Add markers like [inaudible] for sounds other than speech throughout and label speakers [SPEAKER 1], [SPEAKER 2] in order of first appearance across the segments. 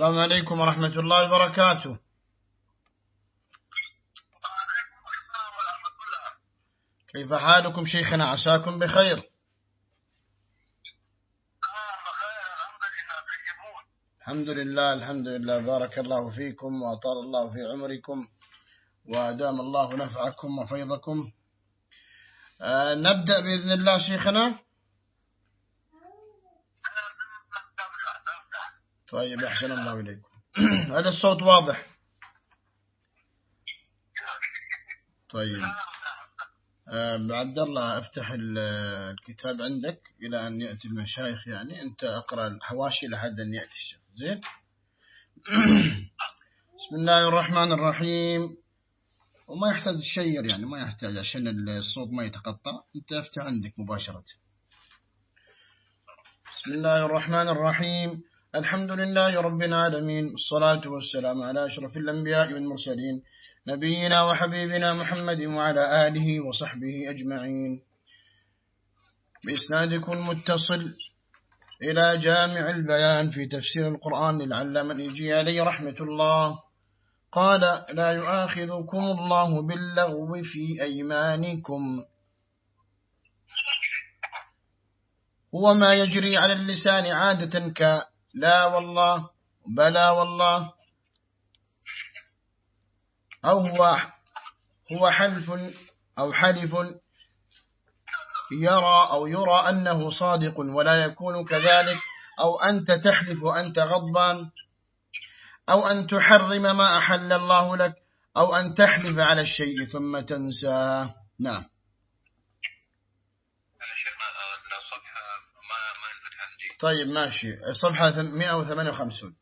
[SPEAKER 1] السلام عليكم ورحمة الله وبركاته. كيف حالكم شيخنا؟ عساكم بخير. الحمد لله الحمد لله. بارك الله فيكم وأطال الله في عمركم وأدام الله نفعكم وفيضكم. آه نبدأ بإذن الله شيخنا. طيب أحسن الله إليكم. [clears throat] هل الصوت واضح. طيب. آه عبد الله أفتح الكتاب عندك إلى أن يأتي المشايخ. يعني أنت أقرأ الحواشي لحد أن يأتي الشيخ. زين. [clears throat] بسم الله الرحمن الرحيم. وما يحتاج تشير يعني ما يحتاج عشان الصوت ما يتقطع. أنت أفتح عندك مباشرة. بسم الله الرحمن الرحيم. الحمد لله رب العالمين والصلاة والسلام على أشرف الأنبياء والمرسلين نبينا وحبيبنا محمد وعلى آله وصحبه أجمعين. بإسنادكم المتصل إلى جامع البيان في تفسير القرآن للعلامة الإجي عليه رحمة الله. قال لا يؤاخذكم الله باللغو في أيمانكم. هو ما يجري على اللسان عادة ك لا والله بلا والله. أو هو هو حلف أو حلف يرى أو يرى أنه صادق ولا يكون كذلك أو أنت تحلف وأنت غضبان أو أن تحرم ما أحل الله لك أو أن تحلف على الشيء ثم تنساه. نعم. طيب ماشي. صفحة 158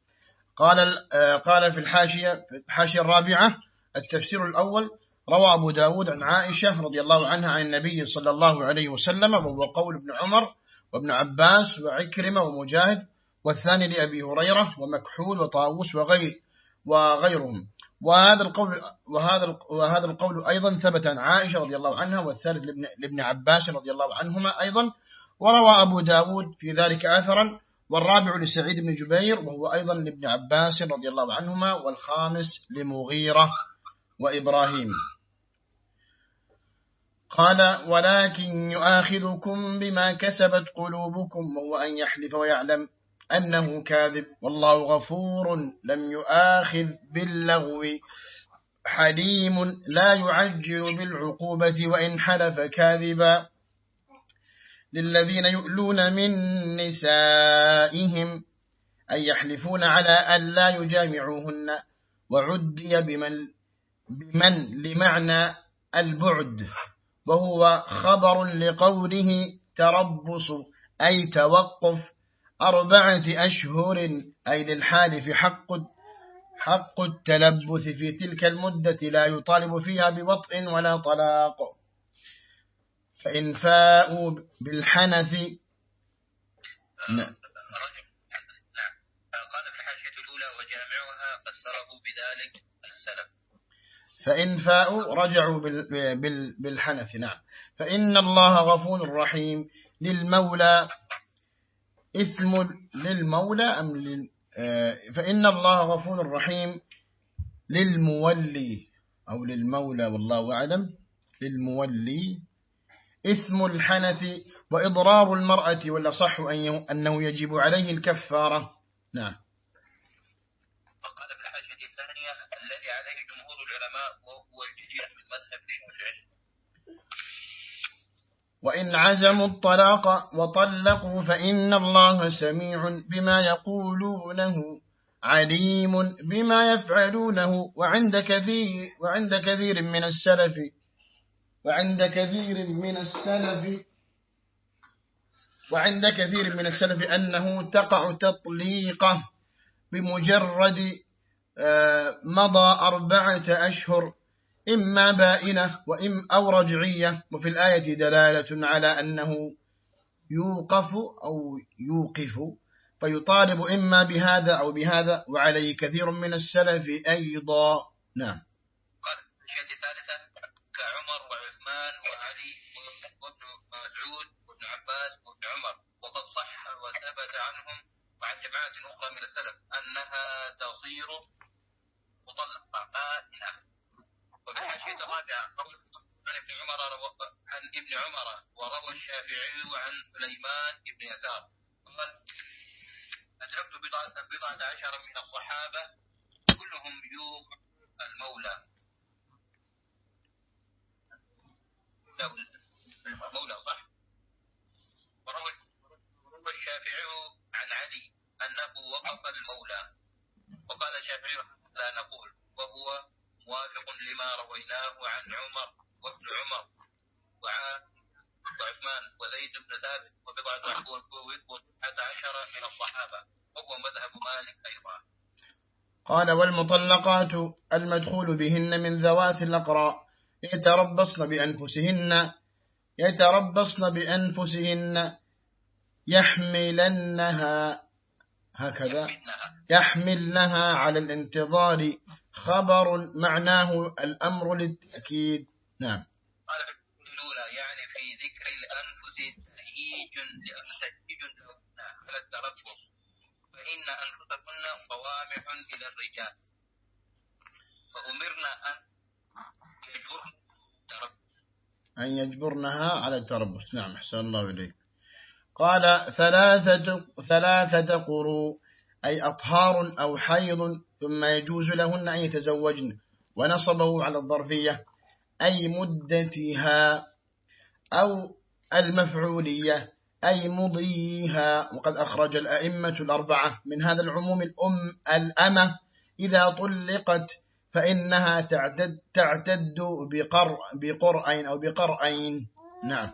[SPEAKER 1] قال قال في الحاشية الحاشية الرابعة التفسير الأول روى أبو داود عن عائشة رضي الله عنها عن النبي صلى الله عليه وسلم وهو قول ابن عمر وابن عباس وعكرمة ومجاهد والثاني لأبي هريرة ومكحول وطاووس وغير وغيرهم. وهذا القول وهذا وهذا القول أيضا ثبت عن عائشة رضي الله عنها والثالث لابن, لابن عباس رضي الله عنهما أيضا وروى أبو داود في ذلك آثرا والرابع لسعيد بن جبير وهو أيضا لابن عباس رضي الله عنهما والخامس لمغيرة وإبراهيم. قال ولكن يؤاخذكم بما كسبت قلوبكم وهو أن يحلف ويعلم أنه كاذب. والله غفور لم يؤاخذ باللغو حليم لا يعجل بالعقوبة وإن حلف كاذبا للذين يؤلون من نسائهم أن يحلفون على أن لا يجامعوهن. وعدي بمن, بمن لمعنى البعد. وهو خبر لقوله تربص أي توقف أربعة أشهر أي للحال حق حق التلبث في تلك المدة لا يطالب فيها بوطء ولا طلاق. فإن فاءوا بالحنث
[SPEAKER 2] نعم. قال في الحاشية الأولى وجامعها فسره بذلك السلف.
[SPEAKER 1] فإن فاءوا رجعوا بالحنث نعم. فإن الله غفور رحيم للمولى إثم للمولى أم لل فإن الله غفور رحيم للمولي أو للمولى والله أعلم للمولي إثم الحنث وإضرار المرأة والأصح أنه يجب عليه الكفارة. نعم.
[SPEAKER 2] وقال في الثانية الذي عليه جمهور العلماء وهو الشافعي.
[SPEAKER 1] وإن عزموا الطلاق وطلقوا فإن الله سميع بما يقولونه عليم بما يفعلونه وعند كثير, وعند كثير من السلف وعند كثير من السلف وعند كثير من السلف أنه تقع تطليقه بمجرد مضى أربعة أشهر إما بائنة وإم أو رجعية. وفي الآية دلالة على أنه يوقف أو يوقف فيطالب إما بهذا أو بهذا. وعليه كثير من السلف أيضا. نعم
[SPEAKER 2] قال الشيء الثالثة كعمر وعثمان وعلي وابن مسعود وابن عباس عن سليمان بن يسار قال أدركت بضعة عشر من الصحابة كلهم يوم المولى المولى صح وروى الشافعي عن علي أنه وقف المولى وقال الشافعي لا نقول وهو موافق لما رويناه عن عمر وابن عمر وعثمان وزيد بن ثابت وبضعة عشر من الصحابة وهو مذهب مالك أيضا
[SPEAKER 1] قال والمطلقات المدخول بهن من ذوات الأقراء يتربصن بأنفسهن يتربصن بأنفسهن يحملنها هكذا يحملنها على الانتظار خبر معناه الأمر للتأكيد. نعم
[SPEAKER 2] قال الأولى يعني في ذكر الأنفس تهيج تهيج لهن على التربص فإن أنفسكن صوامح إلى الرجال. فأمرنا أن يجبرن
[SPEAKER 1] أن يجبرنها على التربص. نعم أحسن الله إليك. قال ثلاثة, ثلاثة قروء أي أطهار أو حيض ثم يجوز لهن أن يتزوجن. ونصبه على الظرفية. أي مدتها أو المفعولية. أي مضيها. وقد أخرج الأئمة الأربعة من هذا العموم الأم الأمة إذا طلقت فإنها تعتد, تعتد بقر بقرأين أو بقرأين نعم.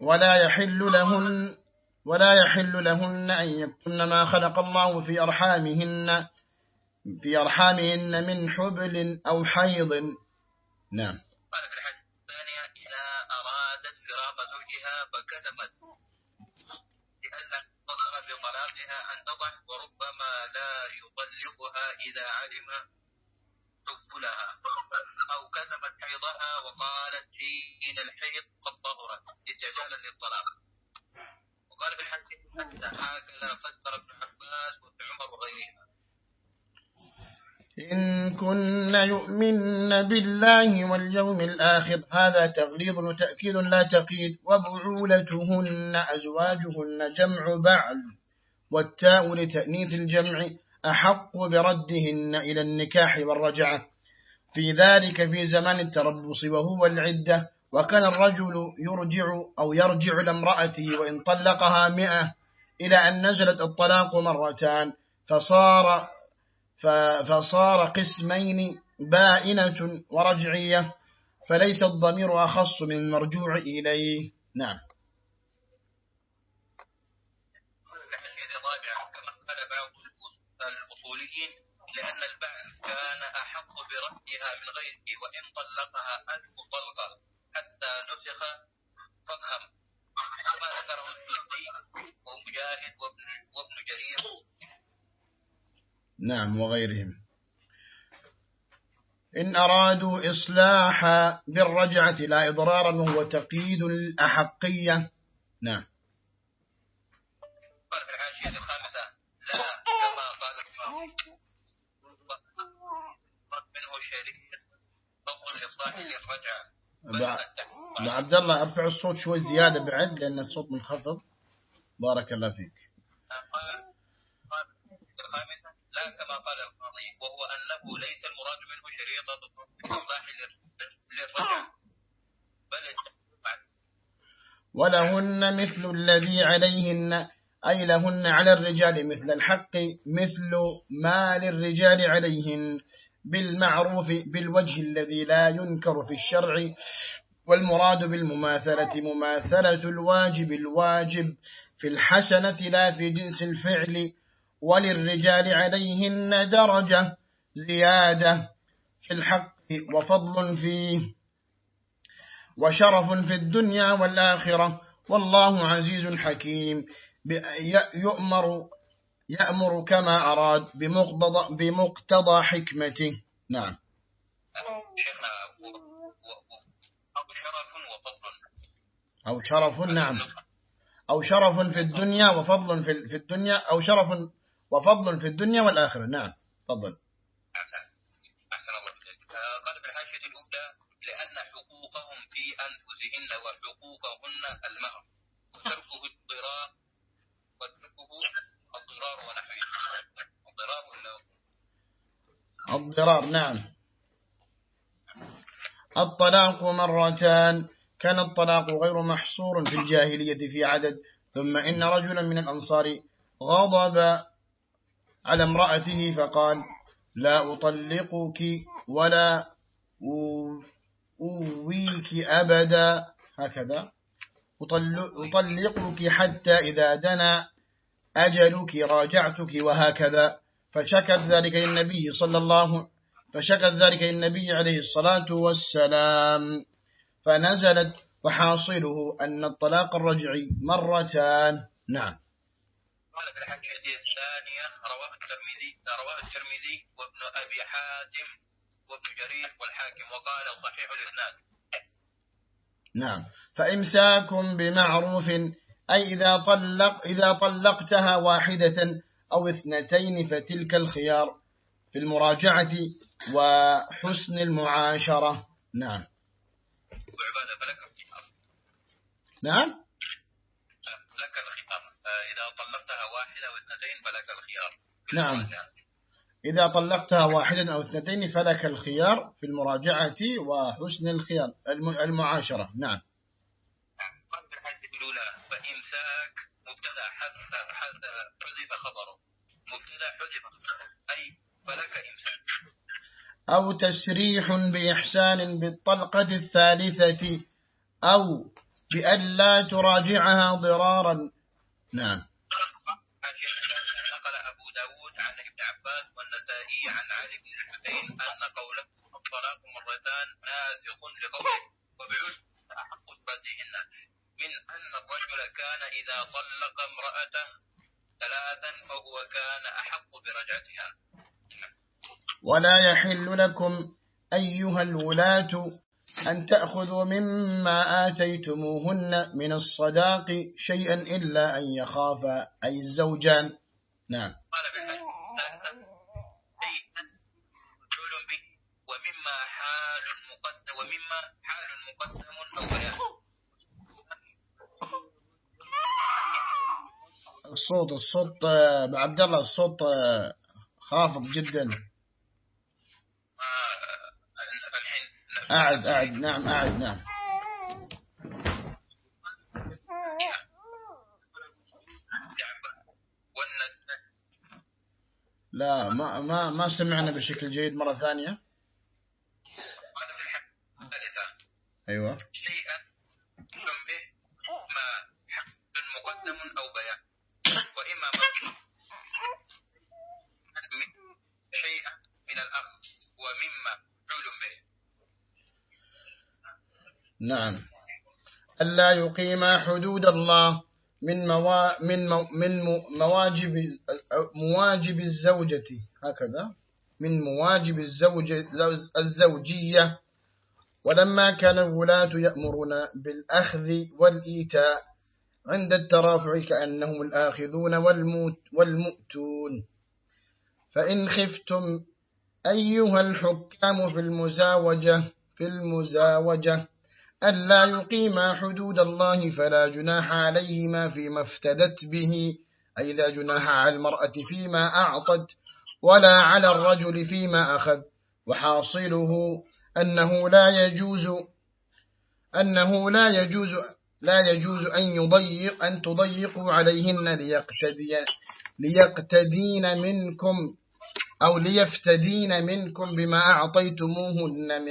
[SPEAKER 1] ولا يحل لهن ولا يحل لهن أن يكتن ما خلق الله في أرحامهن في أرحامهن من حبل أو حيض. نعم.
[SPEAKER 2] زوجها فكتمت لأن النظر بطلاقها أن تضع وربما لا يطلقها إذا علم حبلها. أو كتمت حيضها وقالت حين الحيض قد طهرت. استعجالا للطلاق. وقال في الحديث هكذا فسر ابن عباس وابن عمر وغيرهما
[SPEAKER 1] إن كن يؤمن بالله واليوم الآخر هذا تغليظ وتأكيد لا تقيد وبعولتهن أزواجهن جمع بعل. والتاء لتأنيث الجمع أحق بردهن إلى النكاح والرجعة. في ذلك في زمان التربص وهو العدة. وكان الرجل يرجع أو يرجع لامرأته وإن طلقها مئة إلى أن نزلت الطلاق مرتان. فصار فصار قسمين بائنة ورجعية فليس الضمير أخص من المرجوع إليه. نعم. نعم وغيرهم. إن أرادوا إصلاحا بالرجعة لا إضرارا وهو تقييد الأحقية. نعم. عبد الله أرفع الصوت شوي زيادة بعد لأن الصوت منخفض. بارك الله فيك
[SPEAKER 2] الخامسة لا كما قال القاضي وهو أنه ليس المراد منه شريطة الإصلاح للرجعة بل
[SPEAKER 1] ولهن مثل الذي عليهن أي لهن على الرجال مثل الحق مثل ما للرجال عليهن بالمعروف بالوجه الذي لا ينكر في الشرع والمراد بالمماثلة مماثلة الواجب الواجب في الحسنة لا في جنس الفعل وللرجال عليهن درجة زيادة في الحق وفضل فيه. وشرف في الدنيا والآخرة. والله عزيز حكيم. يؤمر يأمر كما أراد بمقتضى, بمقتضى حكمته. نعم.
[SPEAKER 2] شيخنا أو شرف وفضل.
[SPEAKER 1] أو شرف نعم. أو شرف في الدنيا وفضل في الدنيا. أو شرف وفضل في الدنيا والآخرة. نعم. تفضل
[SPEAKER 2] أحسن الله إليك قال في الحاشية الأولى لأن حقوقهم في أنفسهن وحقوقهن المهر وتركه الضرار وتركه الضرار ونحوه الضرار ولا
[SPEAKER 1] الضرار نعم. الطلاق مرتان. كان الطلاق غير محصور في الجاهلية في عدد ثم إن رجلا من الأنصار غضب على امرأته فقال لا أطلقك ولا أويك أبدا. هكذا. أطلقك حتى إذا دنا أجلك راجعتك. وهكذا. فشكت ذلك للنبي صلى الله فشكت ذلك للنبي عليه الصلاة والسلام. فنزلت وحاصله أن الطلاق الرجعي مرتان. نعم.
[SPEAKER 2] قال في الحجة الثانية رواه الترمذي رواه الترمذي وابن أبي حاتم وابن جرير والحاكم وقال صحيح الإسناد.
[SPEAKER 1] نعم. فإمساك بمعروف أي إذا طلق إذا طلقتها واحدة أو اثنتين فتلك الخيار في المراجعة وحسن المعاشرة. نعم. نعم؟
[SPEAKER 2] لك الخيار. إذا طلقتها واحدة أو اثنتين فلك الخيار.
[SPEAKER 1] نعم. إذا طلقتها واحدا أو اثنتين فلك الخيار في المراجعة وحسن الخيار المعاشرة. نعم
[SPEAKER 2] قال في الحديث الأولى فإمساك مبتدا حذف خبره مبتدا حذف خبره أي فلك إمساك
[SPEAKER 1] أو تسريح بإحسان بالطلقة الثالثة أو بأن لا تراجعها ضرارا. نعم.
[SPEAKER 2] نقل أبو عن ابن عباس والنسائي عن علي بن الحسين أن الطلاق مرتان ناسخ لقوله من أن الرجل كان إذا طلق امرأته ثلاثا فهو كان أحق برجعتها.
[SPEAKER 1] ولا يحل لكم أيها الولاة أن تأخذوا مما آتيتموهن من الصداق شيئا إلا أن يخاف أي الزوجان. نعم.
[SPEAKER 2] قال به ومما حال مقدم ومما حال مقدم
[SPEAKER 1] الصوت الصوت عبد الله الصوت خافض جدا. أعد أعد نعم أعد نعم. لا ما ما ما سمعنا بشكل جيد مرة ثانية. أيوة
[SPEAKER 2] شيئا به ما مقدم أو بيان وإما شيئا من الأخذ ومما حول به
[SPEAKER 1] نعم. ألا يقيم حدود الله من موا من مو من مواجب مواجب الزوجة. هكذا. من مواجب الزوجة الزوجية. ولما كان الولاة يأمرون بالأخذ والإيتاء عند الترافع كأنهم الآخذون والموت والمؤتون. فإن خفتم أيها الحكام في المزاوجة في المزاوجة ألا يقيما حدود الله فلا جناح عليهما فيما افتدت به أي لا جناح على المرأة فيما أعطت ولا على الرجل فيما أخذ. وحاصله أنه لا يجوز أنه لا يجوز لا يجوز أن يضيق أن تضيقوا عليهن ليقتدي ليقتدين منكم أو ليفتدين منكم بما أعطيتموهن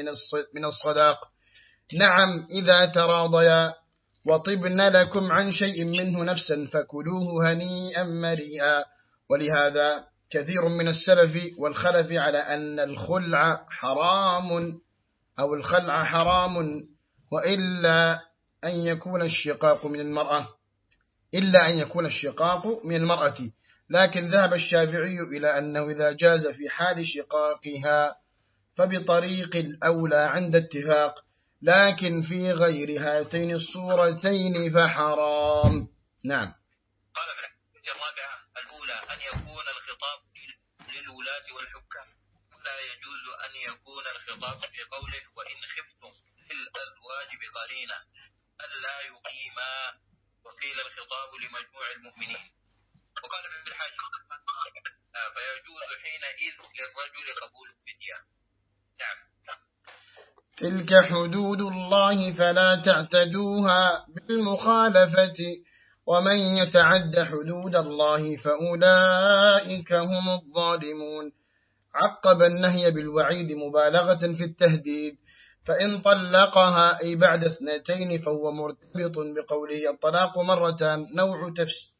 [SPEAKER 1] من الصداق. نعم إذا تراضيا وطبن لكم عن شيء منه نفسا فكلوه هنيئا مريئا. ولهذا كثير من السلف والخلف على أن الخلع حرام أو الخلع حرام وإلا أن يكون الشقاق من المرأة إلا أن يكون الشقاق من المرأة. لكن ذهب الشافعي إلى أنه إذا جاز في حال شقاقها فبطريق الأولى عند اتفاق. لكن في غير هاتين الصورتين فحرام. نعم.
[SPEAKER 2] قال في الرابعة الأولى أن يكون الخطاب للولاة والحكام. ولا يجوز أن يكون الخطاب في قوله وإن خفتم للأزواج بقرينة ألا يقيما وقيل الخطاب لمجموع المؤمنين. وقال في الحاج فيجوز حينئذ للرجل قبول الفدية.
[SPEAKER 1] تلك حدود الله فلا تعتدوها بالمخالفة. ومن يتعد حدود الله فأولئك هم الظالمون. عقب النهي بالوعيد مبالغة في التهديد فإن طلقها أي بعد اثنتين فهو مرتبط بقوله الطلاق مرتان. نوع تفسير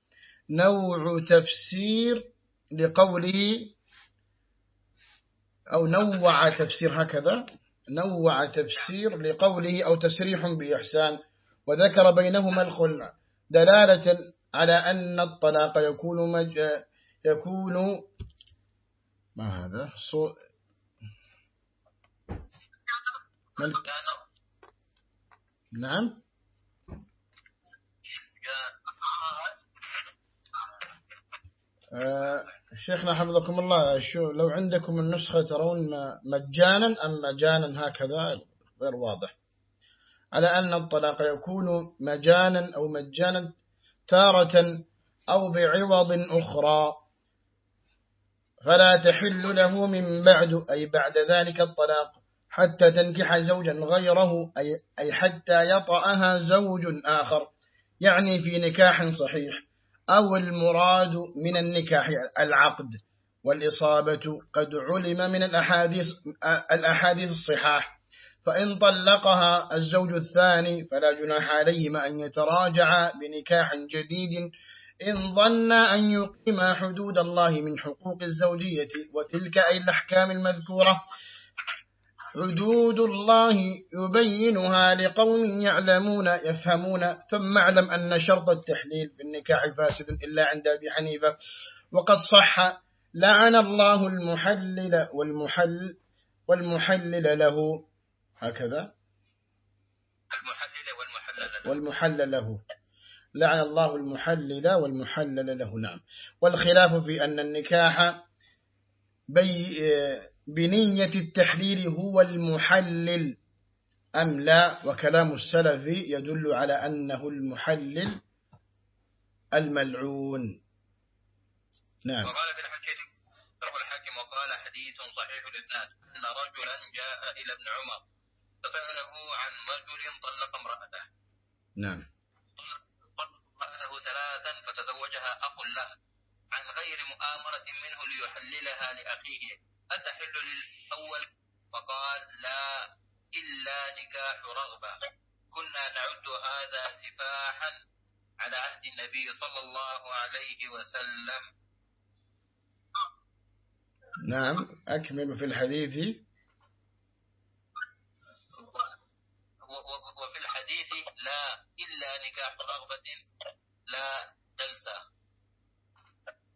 [SPEAKER 1] نوع تفسير لقوله أو نوع تفسير هكذا. نوع تفسير لقوله أو تسريح بإحسان وذكر بينهما الخلع دلالة على أن الطلاق يكون مج... يكون ما هذا؟ صو... ملك... نعم؟ آه شيخنا حفظكم الله شو لو عندكم النسخة ترون مجانا أم مجانا هكذا غير واضح. على أن الطلاق يكون مجانا أو مجانا تارة أو بعوض أخرى. فلا تحل له من بعد أي بعد ذلك الطلاق حتى تنكح زوجا غيره أي حتى يطأها زوج آخر. يعني في نكاح صحيح. أو المراد من النكاح العقد والإصابة قد علم من الأحاديث, الأحاديث الصحاح. فإن طلقها الزوج الثاني فلا جناح عليهما أن يتراجع بنكاح جديد إن ظن أن يقيم حدود الله من حقوق الزوجية وتلك أي الأحكام المذكورة. حدود الله يبينها لقوم يعلمون يفهمون ثم اعلم أن شرط التحليل في النكاح فاسد إلا عند أبي حنيفة. وقد صح لعن الله المحلل والمحل والمحلل له. هكذا؟
[SPEAKER 2] المحلل والمحلل له.
[SPEAKER 1] والمحلل له. لعن الله المحلل والمحلل له نعم. والخلاف في أن النكاح بي بنية التحليل هو المحلل أم لا؟ وكلام السلف يدل على أنه المحلل الملعون. نعم.
[SPEAKER 2] وقال في الحجة روى الحاكم وقال حديث صحيح الإسناد أن رجلا جاء إلى ابن عمر فسأله عن رجل طلق امرأته.
[SPEAKER 1] نعم.
[SPEAKER 2] طلق امرأته ثلاثا فتزوجها أخ له عن غير مؤامرة منه ليحللها لأخيه. أتحل للأول؟ فقال لا إلا نكاح رغبة. كنا نعد هذا سفاحا على عهد النبي صلى الله عليه وسلم.
[SPEAKER 1] نعم أكمل في الحديث.
[SPEAKER 2] وفي الحديث لا إلا نكاح رغبة لا جلسة.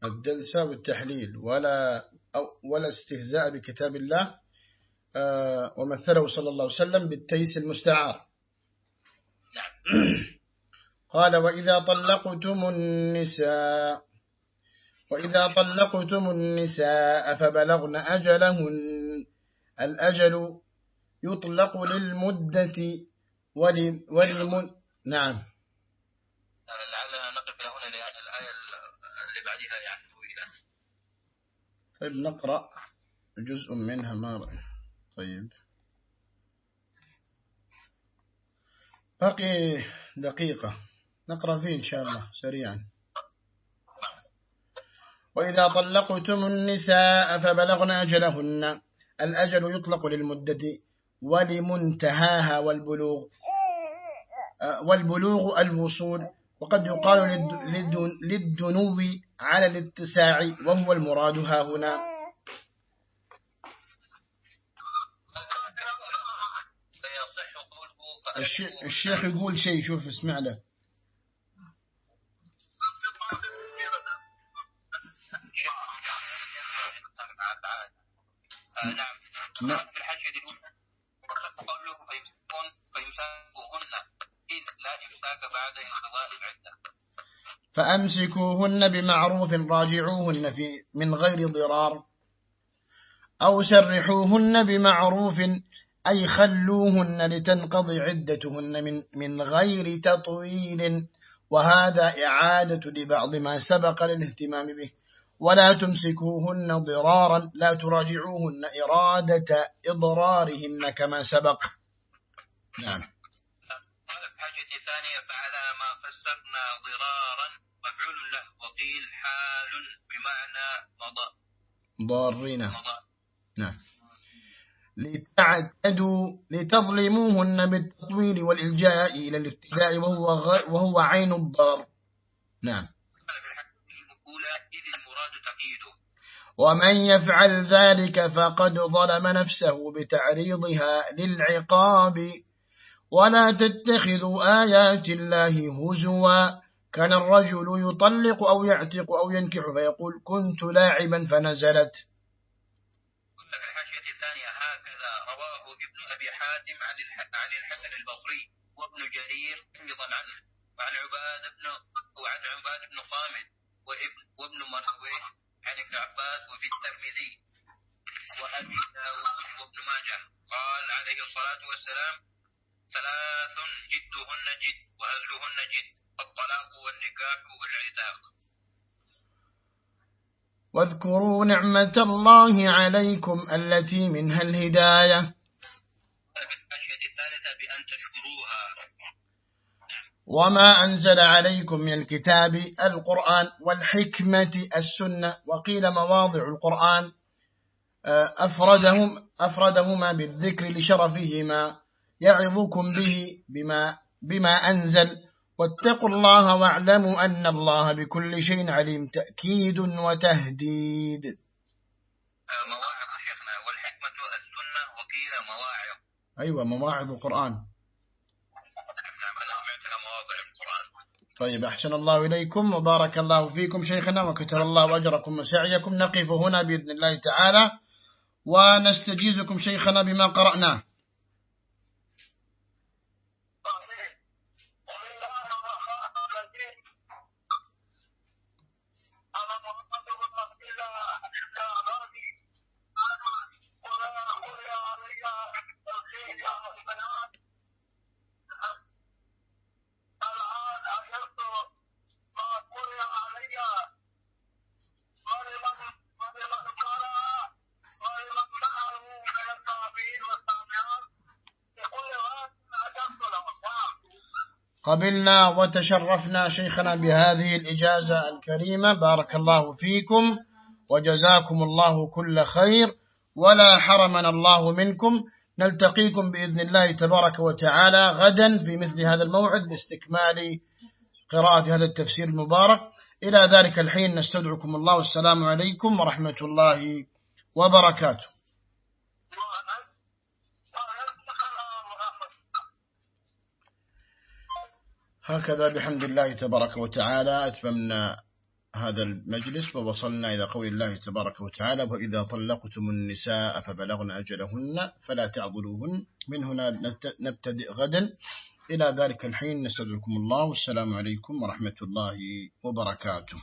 [SPEAKER 1] الدلسة والتحليل ولا أو ولا استهزاء بكتاب الله آه، ومثله صلى الله عليه وسلم بالتيس المستعار. [clears throat] قال وإذا طلقتم النساء وإذا طلقتم النساء فبلغن أجلهن الأجل يطلق للمدة ول- ولمن نعم
[SPEAKER 2] لعلنا نقف هنا لأن الآية اللي بعدها يعني طويلة
[SPEAKER 1] طيب نقرأ جزء منها ما رأي طيب. باقي دقيقة. نقرأ فيه إن شاء الله سريعا. وإذا طلقتم النساء فبلغن أجلهن. الأجل يطلق للمدة ولمنتهاها والبلوغ آه، والبلوغ الوصول. وقد يقال للد- للدن- للدنو على الاتساع وهو المراد ها هنا. الشيخ يقول شيء شوف اسمع له.
[SPEAKER 2] آه، نعم. انقضاء العدة
[SPEAKER 1] فأمسكوهن بمعروف راجعوهن في من غير ضرار أو سرحوهن بمعروف أي خلوهن لتنقضي عدتهن من, من غير تطويل وهذا إعادة لبعض ما سبق للاهتمام به. ولا تمسكوهن ضرارا لا تراجعوهن إرادة إضرارهن كما سبق. نعم.
[SPEAKER 2] الثانية فعلى ما فسرنا ضرارا مفعول له وقيل حال بمعنى مضى.
[SPEAKER 1] ضارين نعم. لتعتدوا لتظلموهن بالتطويل والإلجاء إلى الافتداء وهو, غ... وهو عين الضار نعم. ومن يفعل ذلك فقد ظلم نفسه بتعريضها للعقاب. ولا تتخذوا آيات الله هزوا. كان الرجل يطلق أو يعتق أو ينكح فيقول كنت لاعبا فنزلت.
[SPEAKER 2] في الحاشية الثانية هكذا رواه ابن أبي حاتم عن عن الحسن البصري وابن جرير أيضا عنه وعن عباد بن وعن عباد بن صامت وابن وابن مروه عن ابن عباس وفي الترمذي وأبي داود وابن ماجه. قال عليه الصلاة والسلام ثلاث جدهن جد وهزلهن جد الطلاق والنكاح والعتاق.
[SPEAKER 1] واذكروا نعمة الله عليكم التي منها الهداية.
[SPEAKER 2] قال في الحاشية الثالثة بأن تشكروها.
[SPEAKER 1] وما أنزل عليكم من الكتاب القرآن والحكمة السنة. وقيل مواضع القرآن آه، أفردهم أفردهما بالذكر لشرفهما. يعظكم به بما, بما أنزل. واتقوا الله واعلموا أن الله بكل شيء عليم. تأكيد وتهديد.
[SPEAKER 2] مواعظ شيخنا. والحكمة السنة وقيل مواعظ.
[SPEAKER 1] أيوة مواعظ
[SPEAKER 2] القرآن.
[SPEAKER 1] طيب أحسن الله إليكم. وبارك الله فيكم شيخنا وكتر الله أجركم وسعيكم. نقف هنا بإذن الله تعالى. ونستجيزكم شيخنا بما قرأناه قبلنا وتشرفنا شيخنا بهذه الإجازة الكريمة. بارك الله فيكم وجزاكم الله كل خير. ولا حرمنا الله منكم. نلتقيكم بإذن الله تبارك وتعالى غدا في مثل هذا الموعد لاستكمال قراءة هذا التفسير المبارك. إلى ذلك الحين نستدعكم الله. والسلام عليكم ورحمة الله وبركاته. هكذا بحمد الله تبارك وتعالى أتممنا هذا المجلس ووصلنا إلى قول الله تبارك وتعالى وإذا طلقتم النساء فبلغن أجلهن فلا تعضلوهن. من هنا نبتدئ غدا. إلى ذلك الحين نستودعكم الله والسلام عليكم ورحمة الله وبركاته.